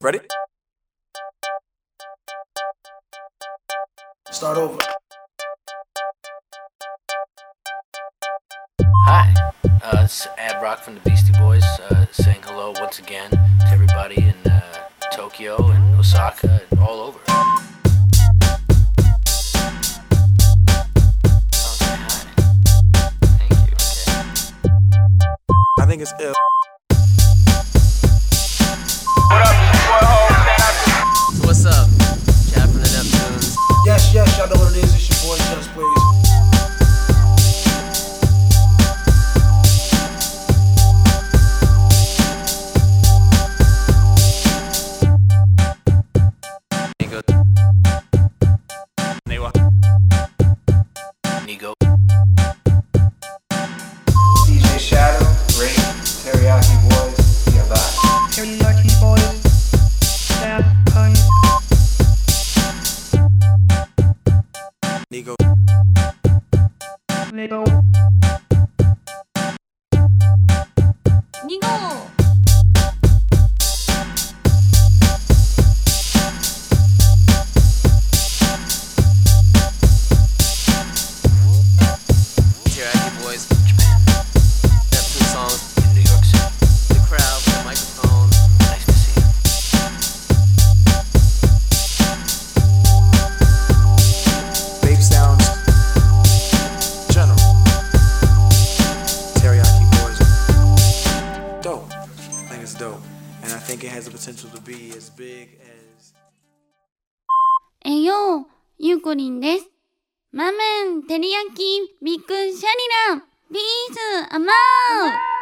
Ready? Start over. Hi, uh, it's Ad Rock from the Beastie Boys, uh, saying hello once again to everybody in uh, Tokyo and Osaka and all over. Oh, say. Thank you. Okay. I think it's ill. Yes, y'all know what it is. It's your boy Just Blaze. Think it has the potential to be as big as. えよう、ゆうこりんです。マメン、てりやき、ビッグシャリラン、ピース、アマウ